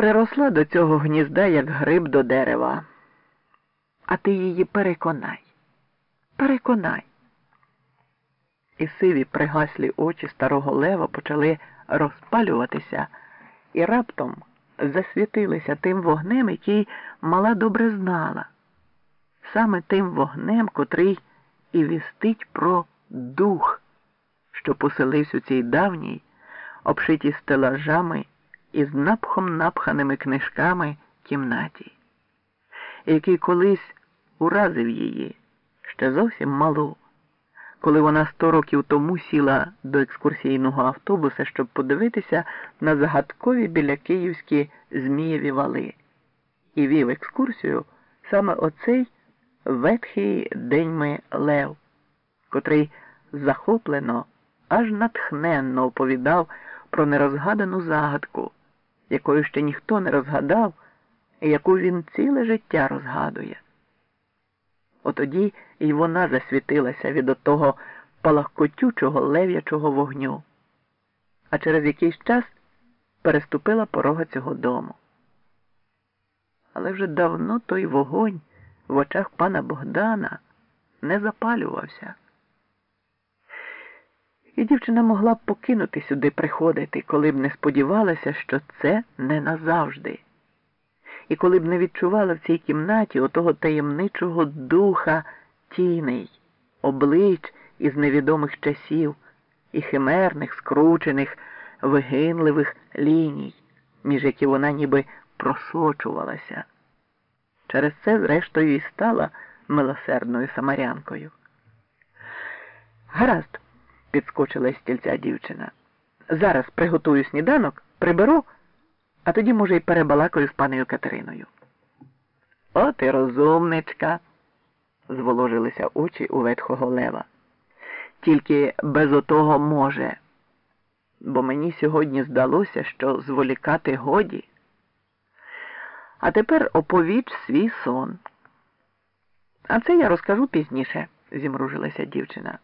приросла до цього гнізда, як гриб до дерева. А ти її переконай. Переконай. І сиві пригаслі очі старого лева почали розпалюватися і раптом засвітилися тим вогнем, який мала добре знала, саме тим вогнем, котрий і вістить про дух, що поселився у цій давній, обшитій стелажами і з напхом напханими книжками кімнаті, який колись уразив її ще зовсім малу, коли вона сто років тому сіла до екскурсійного автобуса, щоб подивитися на загадкові біля київські Змієві вали, і вів екскурсію саме оцей ветхий деньми Лев, котрий захоплено, аж натхненно оповідав про нерозгадану загадку, якою ще ніхто не розгадав, і яку він ціле життя розгадує. Отоді і вона засвітилася від отого палахкотючого лев'ячого вогню, а через якийсь час переступила порога цього дому. Але вже давно той вогонь в очах пана Богдана не запалювався. І дівчина могла б покинути сюди приходити, коли б не сподівалася, що це не назавжди. І коли б не відчувала в цій кімнаті отого таємничого духа тіней, облич із невідомих часів і химерних, скручених, вигинливих ліній, між які вона ніби просочувалася. Через це, зрештою, і стала милосердною самарянкою. Гаразд, підскочила з стільця дівчина. Зараз приготую сніданок, приберу а тоді, може, й перебалакаю з паною Катериною. От і розумничка, зволожилися очі у ветхого лева. Тільки без отого може. Бо мені сьогодні здалося, що зволікати годі. А тепер оповіч свій сон. А це я розкажу пізніше, зімружилася дівчина.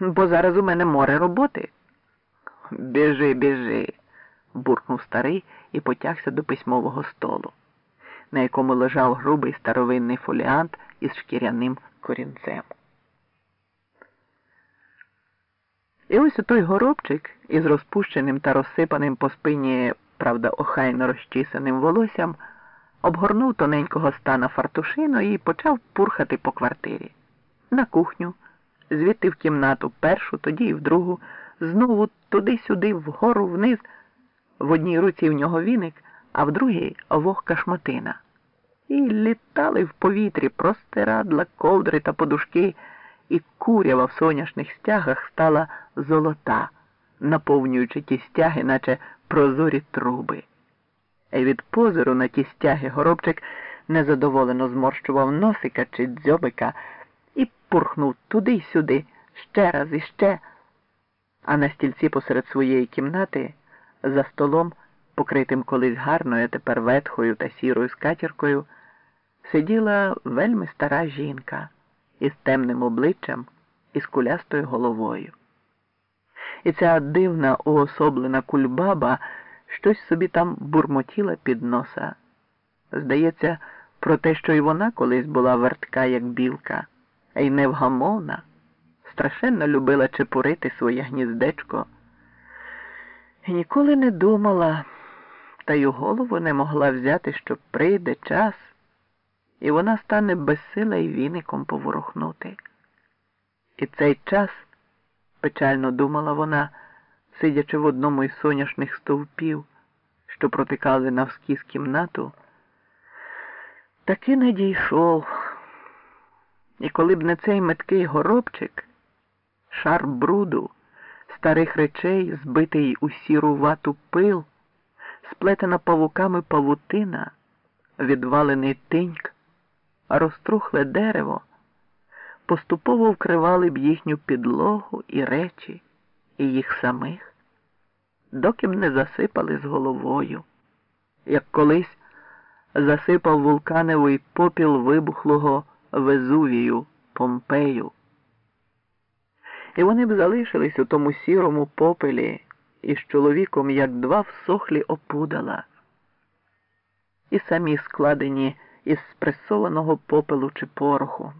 Бо зараз у мене море роботи. Біжи, біжи буркнув старий і потягся до письмового столу, на якому лежав грубий старовинний фоліант із шкіряним корінцем. І ось той горобчик із розпущеним та розсипаним по спині, правда, охайно розчісаним волоссям, обгорнув тоненького стана фартушину і почав пурхати по квартирі. На кухню, звідти в кімнату першу, тоді і в другу, знову туди-сюди, вгору, вниз. В одній руці в нього віник, а в другій вогка шматина. І літали в повітрі простирадла, ковдри та подушки, і курява в соняшних стягах стала золота, наповнюючи ті стяги, наче прозорі труби. І від позору на ті стяги горобчик незадоволено зморщував носика чи дзьобика пурхнув туди й сюди, ще раз і ще, а на стільці посеред своєї кімнати. За столом, покритим колись гарною, тепер ветхою та сірою скатіркою, сиділа вельми стара жінка із темним обличчям і з кулястою головою. І ця дивна уособлена кульбаба щось собі там бурмотіла під носа. Здається, про те, що і вона колись була вертка, як білка, й невгамовна, страшенно любила чепурити своє гніздечко і ніколи не думала, та й у голову не могла взяти, що прийде час, і вона стане безсила й віником поворухнути. І цей час, печально думала вона, сидячи в одному із соняшних стовпів, що протикали навскіз кімнату, таки не дійшов. І коли б не цей меткий горобчик, шар бруду старих речей, збитий у сіру вату пил, сплетена павуками павутина, відвалений тиньк, розтрухле дерево, поступово вкривали б їхню підлогу і речі, і їх самих, доки б не засипали з головою, як колись засипав вулканевий попіл вибухлого Везувію Помпею і вони б залишились у тому сірому попелі із чоловіком, як два всохлі опудала. і самі складені із спресованого попелу чи пороху.